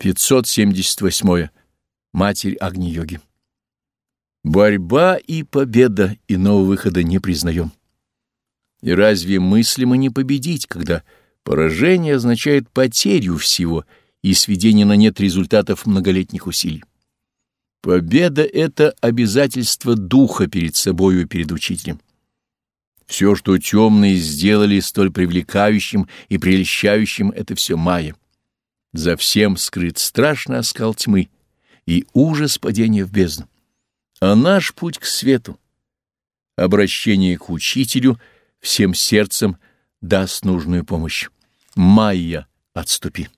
578. Матерь Агни-йоги. Борьба и победа, иного выхода не признаем. И разве мыслимо не победить, когда поражение означает потерю всего и сведение на нет результатов многолетних усилий? Победа — это обязательство духа перед собою и перед учителем. Все, что темные сделали столь привлекающим и прельщающим, — это все майя. За всем скрыт страшный оскал тьмы и ужас падения в бездну. А наш путь к свету, обращение к учителю всем сердцем даст нужную помощь. Майя, отступи.